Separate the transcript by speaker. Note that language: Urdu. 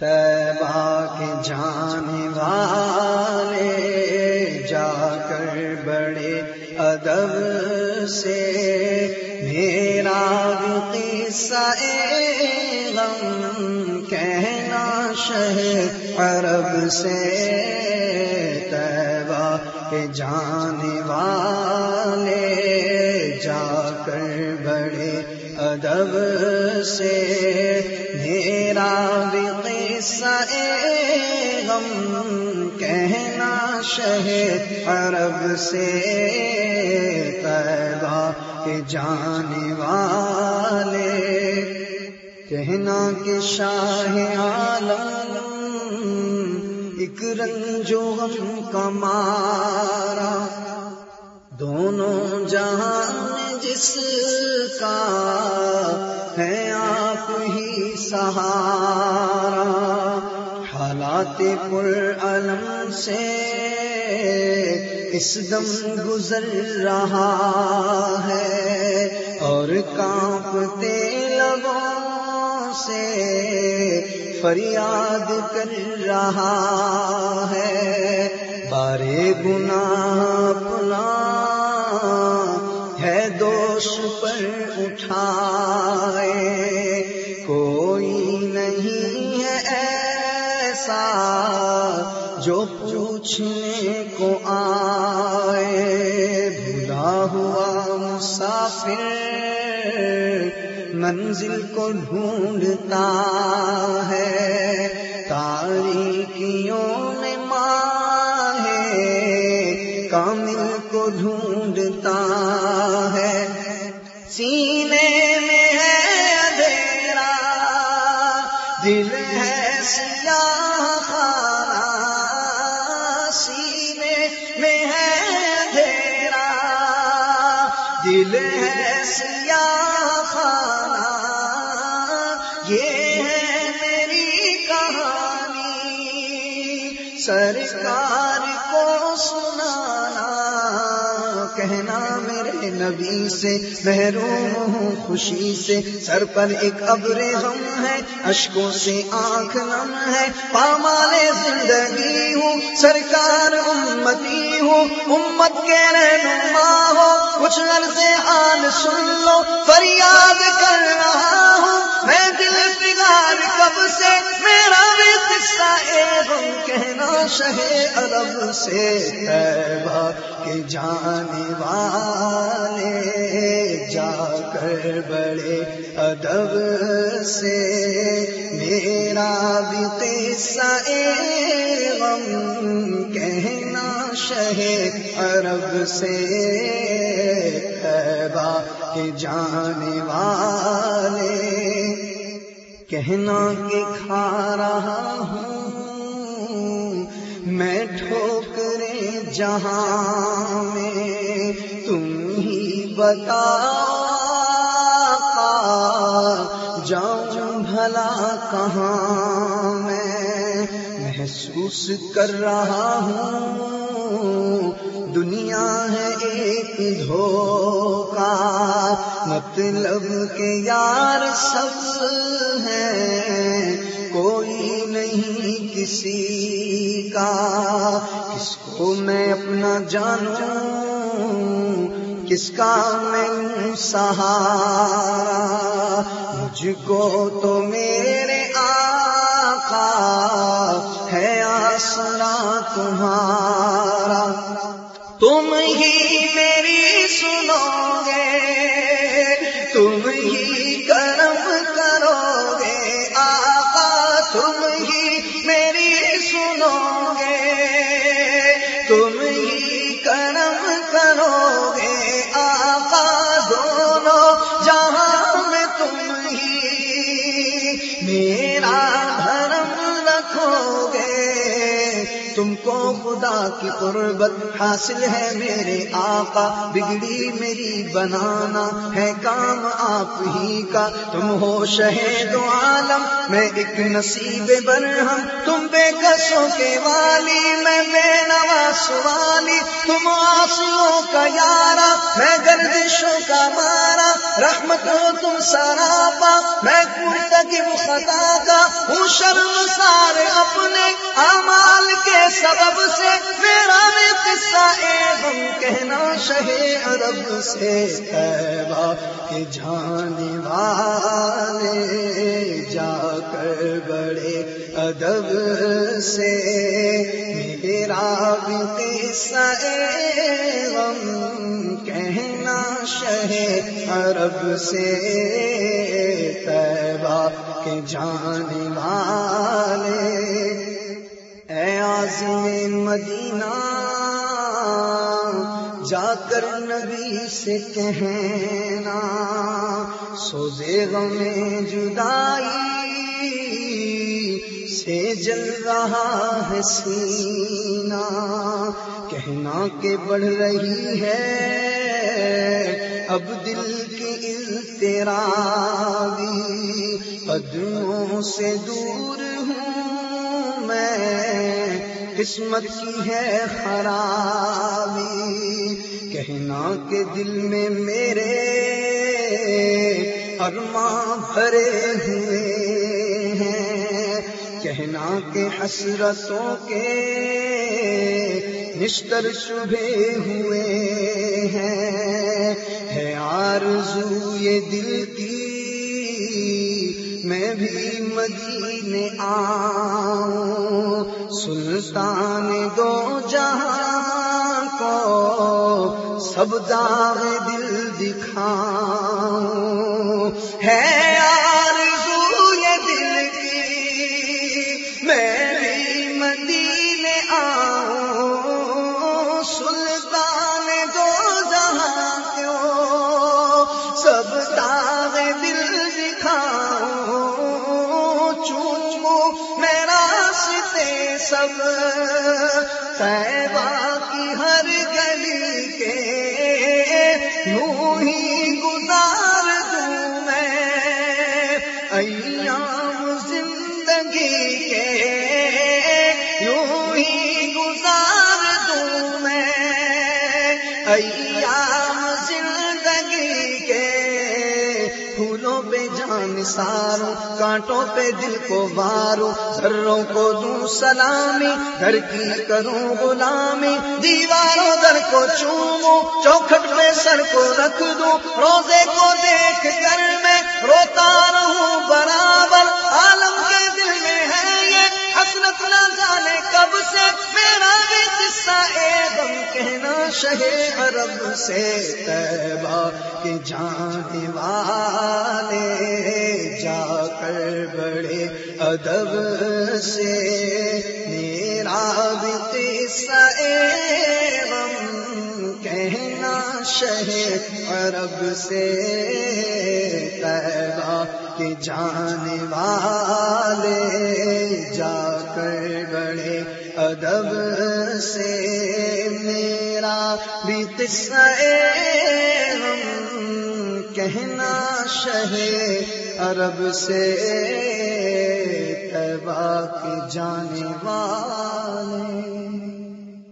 Speaker 1: تیبا کے جانے والے جا کر بڑے ادب سے میرا قصہ غم کہنا شہ عرب سے تیبا کے جانے والے جا کر بڑے ادب سے میرا بھی غم کہنا شہ عرب سے پیدا کے جانے والے۔ کہنا کہ شاہ عالم ایک رنجو غم کمارا دونوں جہاں جس کا ہے آپ ہی سہارا۔ حالات پر علم سے اس دم گزر رہا ہے اور کانپتے لبوں سے فریاد کر رہا ہے۔ بارے گنا اپنا دوش پر اٹھائے۔ کوئی نہیں ہے ایسا جو پوچھنے کو آئے۔ بھلا ہوا مسافر منزل کو ڈھونڈتا ہے۔ تاریخیوں میں ماں ہے کامل ڈھونڈتا ہے۔ سینے میں ہے اندھیرا، دل ہے سیاہ سینے میں ہے اندھیرا، دل ہے سیاہ یہ ہے میری کہانی، سرکار کو سنانا۔ کہنا میرے نبی سے، محروم ہوں خوشی سے۔ سر پر ایک ابر غم ہے اشکوں سے آنکھ نم ہے۔ پامال زندگی ہوں، سرکار امتی ہوں۔ امت کے رہنما ہو، کچھ عرض حال سن لو۔ فریاد کر رہا ہوں، میں دل بگار کب سے؟ میرا کہنا شہ عرب سے تیبہ کے جانے والے جا کر بڑے ادب سے میرا بھی قصہ غم کہنا شہ عرب سے تیبہ کے جانے والے کہنا کہ کھا رہا ہوں میں ٹھوکرے جہاں میں تم ہی بتا جاؤں بھلا کہاں میں؟ محسوس کر رہا ہوں۔ دنیا ہے ایک دھوکا۔ مطلب کہ یار سب ہے۔ کوئی نہیں کسی کا۔ کس کو میں اپنا جانوں؟ کس کا میں سہارا؟ مجھ کو تو میرے آقا۔ ہے آسرا تمہارا۔ تم ہی میری سنو گے تم ہی کرم کرو گے آقا، تم ہی میری سنو تم کو خدا کی قربت حاصل ہے میرے آقا، بگڑی میری بنانا ہے کام آپ ہی کا۔ تم ہو شہید عالم، میں ایک نصیب برہم۔ تم بے کسوں کے والی، میں بے نوا والی تم آسموں کا یارا میں گردشوں کا مارا رحمت ہو تم سراپا، میں مرتکب خطا کا ہوں شرم سارے اپنے امال کے سبب سے، میرا نے قصہ کہنا شہے عرب سے خیبا کہ جانے والے جا کر بڑے ادب سے میرا بھی قصہ غم کہنا شہ عرب سے تیبا کے جانے والے۔ اے آزم مدینہ جا کر نبی سے کہنا، سوزے غم جدائی سے جل رہا ہے سینا۔ کہنا کہ بڑھ رہی ہے، اب دل کی تیرا قدموں سے دور ہوں میں قسمت کی ہے خرابی۔ کہنا کہ دل میں میرے ارماں بھرے ہوئے ہیں۔ کہنا کہ حسرتوں کے نشتر شبے ہوئے ہیں۔ ہے آرزو یہ دل کی میں بھی مدینے آؤں سلطان دو جہاں کو سب داغ دل دکھاؤں۔ ہے ستے سب۔ تیبا کی ہر گلی کے یوں ہی گزار دوں میں۔ ایام زندگی کے یوں ہی گزار دوں میں۔ نثاروں ساروں کانٹوں پہ دل کو ماروں سروں کو دوں سلامی، گھر کی کروں غلامی، دیواروں در کو چوموں، چوکھٹ پہ سر کو رکھ دوں، روزے کو دیکھ کر میں روتا رہوں، برابر، عالم کے دل جانے کب سے میرا بھی قصہ اے غم کہنا شہ عرب سے تیبا کہ جانے والے جا کر بڑے ادب سے میرا بھی قصہ اے غم کہنا شہ عرب سے تیبا کہ جانے والے جا کر ادب سے میرا بھی قصہ ہم کہنا شہ عرب سے تبا کے جانے والے۔